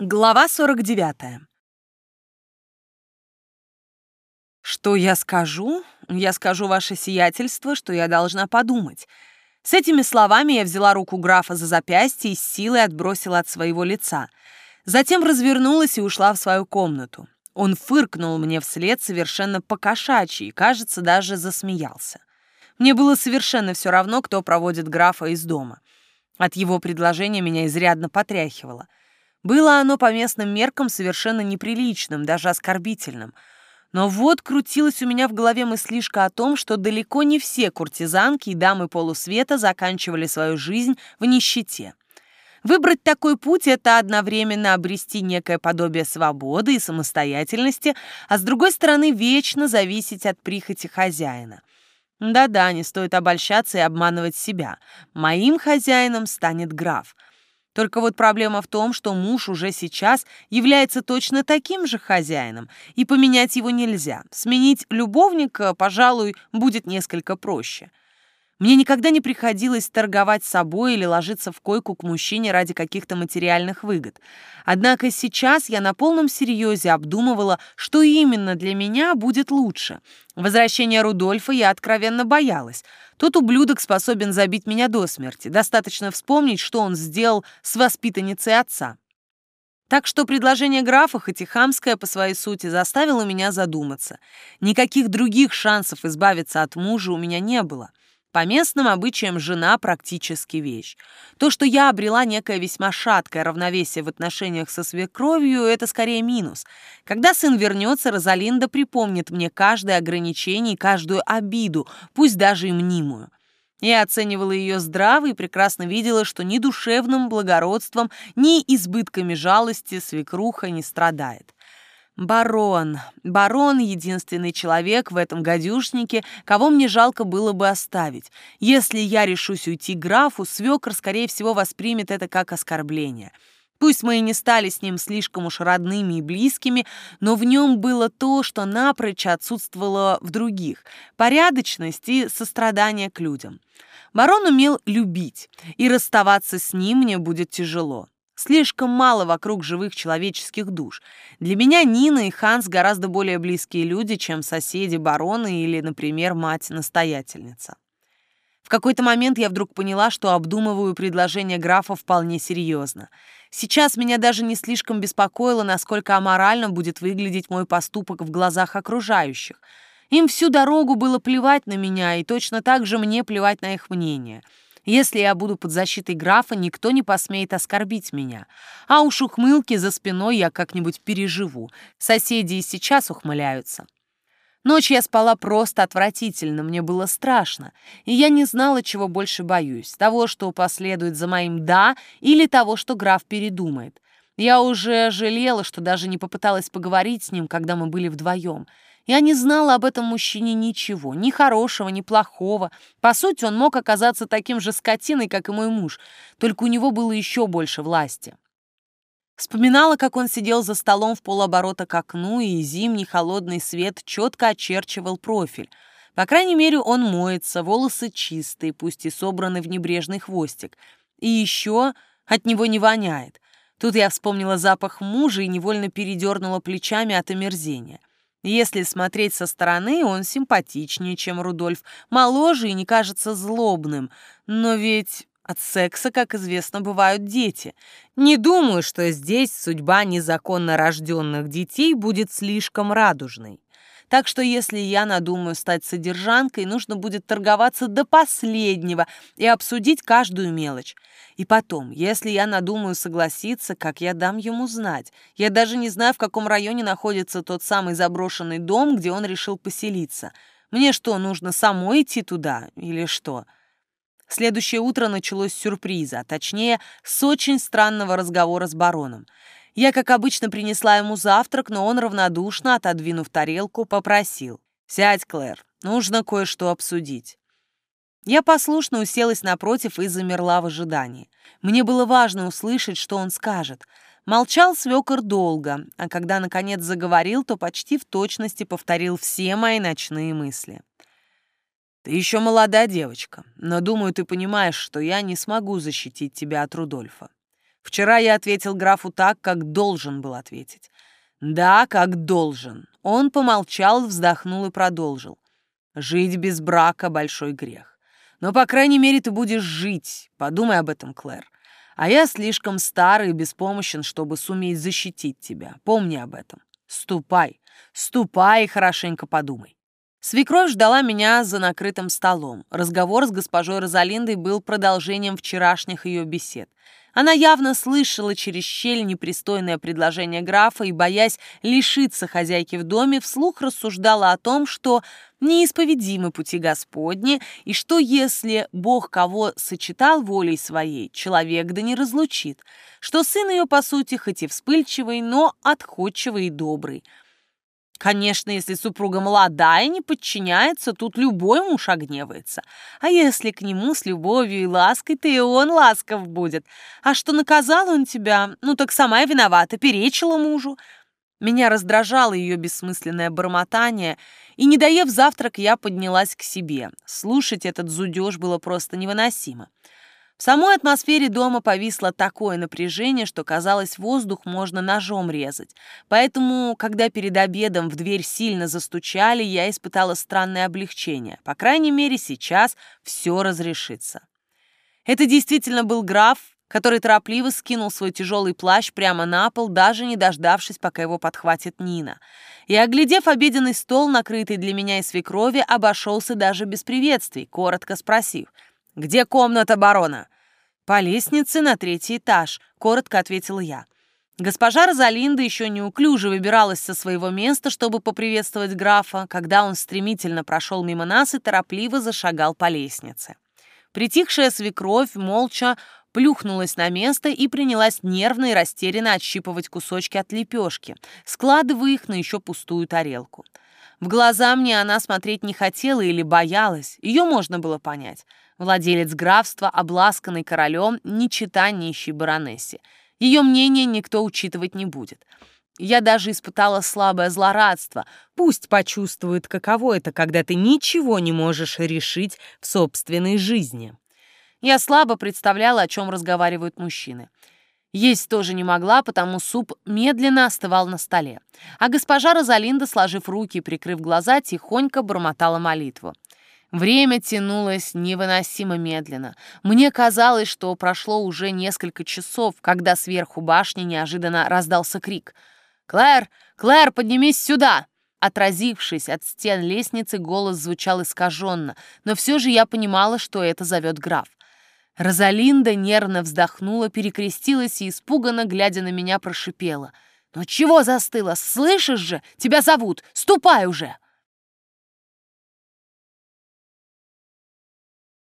Глава 49. Что я скажу? Я скажу, ваше сиятельство, что я должна подумать. С этими словами я взяла руку графа за запястье и с силой отбросила от своего лица. Затем развернулась и ушла в свою комнату. Он фыркнул мне вслед совершенно покошачьи и, кажется, даже засмеялся. Мне было совершенно все равно, кто проводит графа из дома. От его предложения меня изрядно потряхивало — было оно по местным меркам совершенно неприличным, даже оскорбительным. Но вот крутилась у меня в голове мыслишка о том, что далеко не все куртизанки и дамы полусвета заканчивали свою жизнь в нищете. Выбрать такой путь – это одновременно обрести некое подобие свободы и самостоятельности, а с другой стороны вечно зависеть от прихоти хозяина. Да-да, не стоит обольщаться и обманывать себя. Моим хозяином станет граф – только вот проблема в том, что муж уже сейчас является точно таким же хозяином, и поменять его нельзя. Сменить любовника, пожалуй, будет несколько проще. Мне никогда не приходилось торговать собой или ложиться в койку к мужчине ради каких-то материальных выгод. Однако сейчас я на полном серьезе обдумывала, что именно для меня будет лучше. Возвращение Рудольфа я откровенно боялась. Тот ублюдок способен забить меня до смерти. Достаточно вспомнить, что он сделал с воспитанницей отца. Так что предложение графа, хоть и хамское по своей сути, заставило меня задуматься. Никаких других шансов избавиться от мужа у меня не было. По местным обычаям жена практически вещь. То, что я обрела некое весьма шаткое равновесие в отношениях со свекровью, это скорее минус. Когда сын вернется, Розалинда припомнит мне каждое ограничение и каждую обиду, пусть даже и мнимую. Я оценивала ее здраво и прекрасно видела, что ни душевным благородством, ни избытками жалости свекруха не страдает. Барон. Барон — единственный человек в этом гадюшнике, кого мне жалко было бы оставить. Если я решусь уйти графу, свекр, скорее всего, воспримет это как оскорбление. Пусть мы и не стали с ним слишком уж родными и близкими, но в нем было то, что напрочь отсутствовало в других — порядочность и сострадание к людям. Барон умел любить, и расставаться с ним мне будет тяжело. Слишком мало вокруг живых человеческих душ. Для меня Нина и Ханс гораздо более близкие люди, чем соседи барона или, например, мать-настоятельница. В какой-то момент я вдруг поняла, что обдумываю предложение графа вполне серьезно. Сейчас меня даже не слишком беспокоило, насколько аморально будет выглядеть мой поступок в глазах окружающих. Им всю дорогу было плевать на меня, и точно так же мне плевать на их мнение — если я буду под защитой графа, никто не посмеет оскорбить меня. А уж ухмылки за спиной я как-нибудь переживу. Соседи и сейчас ухмыляются. Ночь я спала просто отвратительно, мне было страшно, и я не знала, чего больше боюсь, того, что последует за моим «да» или того, что граф передумает. Я уже жалела, что даже не попыталась поговорить с ним, когда мы были вдвоем. Я не знала об этом мужчине ничего, ни хорошего, ни плохого. По сути, он мог оказаться таким же скотиной, как и мой муж, только у него было еще больше власти. Вспоминала, как он сидел за столом в полоборота к окну, и зимний холодный свет четко очерчивал профиль. По крайней мере, он моется, волосы чистые, пусть и собраны в небрежный хвостик. И еще от него не воняет. Тут я вспомнила запах мужа и невольно передернула плечами от омерзения. Если смотреть со стороны, он симпатичнее, чем Рудольф, моложе и не кажется злобным. Но ведь от секса, как известно, бывают дети. Не думаю, что здесь судьба незаконно рожденных детей будет слишком радужной. Так что если я надумаю стать содержанкой, нужно будет торговаться до последнего и обсудить каждую мелочь. И потом, если я надумаю согласиться, как я дам ему знать? Я даже не знаю, в каком районе находится тот самый заброшенный дом, где он решил поселиться. Мне что, нужно самой идти туда или что?» Следующее утро началось с сюрприза, а точнее, с очень странного разговора с бароном. Я, как обычно, принесла ему завтрак, но он равнодушно, отодвинув тарелку, попросил. «Сядь, Клэр, нужно кое-что обсудить». Я послушно уселась напротив и замерла в ожидании. Мне было важно услышать, что он скажет. Молчал свекор долго, а когда, наконец, заговорил, то почти в точности повторил все мои ночные мысли. «Ты еще молодая девочка, но, думаю, ты понимаешь, что я не смогу защитить тебя от Рудольфа. Вчера я ответил графу так, как должен был ответить. Да, как должен. Он помолчал, вздохнул и продолжил. Жить без брака — большой грех. Но, по крайней мере, ты будешь жить. Подумай об этом, Клэр. А я слишком старый и беспомощен, чтобы суметь защитить тебя. Помни об этом. Ступай, ступай и хорошенько подумай. Свекровь ждала меня за накрытым столом. Разговор с госпожой Розалиндой был продолжением вчерашних ее бесед. Она явно слышала через щель непристойное предложение графа и, боясь лишиться хозяйки в доме, вслух рассуждала о том, что неисповедимы пути Господни, и что если Бог кого сочетал волей своей, человек да не разлучит, что сын ее, по сути, хоть и вспыльчивый, но отходчивый и добрый – Конечно, если супруга молодая и не подчиняется, тут любой муж огневается. А если к нему с любовью и лаской, то и он ласков будет. А что наказал он тебя, ну так сама виновата, перечила мужу. Меня раздражало ее бессмысленное бормотание, и, не доев завтрак, я поднялась к себе. Слушать этот зудеж было просто невыносимо. В самой атмосфере дома повисло такое напряжение, что казалось, воздух можно ножом резать. Поэтому, когда перед обедом в дверь сильно застучали, я испытала странное облегчение. По крайней мере, сейчас все разрешится. Это действительно был граф, который торопливо скинул свой тяжелый плащ прямо на пол, даже не дождавшись, пока его подхватит Нина. И, оглядев обеденный стол, накрытый для меня и свекрови, обошелся даже без приветствий, коротко спросив — «Где комната барона?» «По лестнице на третий этаж», — коротко ответила я. Госпожа Розалинда еще неуклюже выбиралась со своего места, чтобы поприветствовать графа, когда он стремительно прошел мимо нас и торопливо зашагал по лестнице. Притихшая свекровь молча плюхнулась на место и принялась нервно и растерянно отщипывать кусочки от лепешки, складывая их на еще пустую тарелку. В глаза мне она смотреть не хотела или боялась, ее можно было понять. Владелец графства, обласканный королем, не чита нищей баронессе. Ее мнение никто учитывать не будет. Я даже испытала слабое злорадство. Пусть почувствует, каково это, когда ты ничего не можешь решить в собственной жизни. Я слабо представляла, о чем разговаривают мужчины. Есть тоже не могла, потому суп медленно остывал на столе. А госпожа Розалинда, сложив руки и прикрыв глаза, тихонько бормотала молитву. Время тянулось невыносимо медленно. Мне казалось, что прошло уже несколько часов, когда сверху башни неожиданно раздался крик. «Клэр! Клэр, поднимись сюда!» Отразившись от стен лестницы, голос звучал искаженно, но все же я понимала, что это зовет граф. Розалинда нервно вздохнула, перекрестилась и, испуганно глядя на меня, прошипела. «Ну чего застыла? Слышишь же? Тебя зовут! Ступай уже!»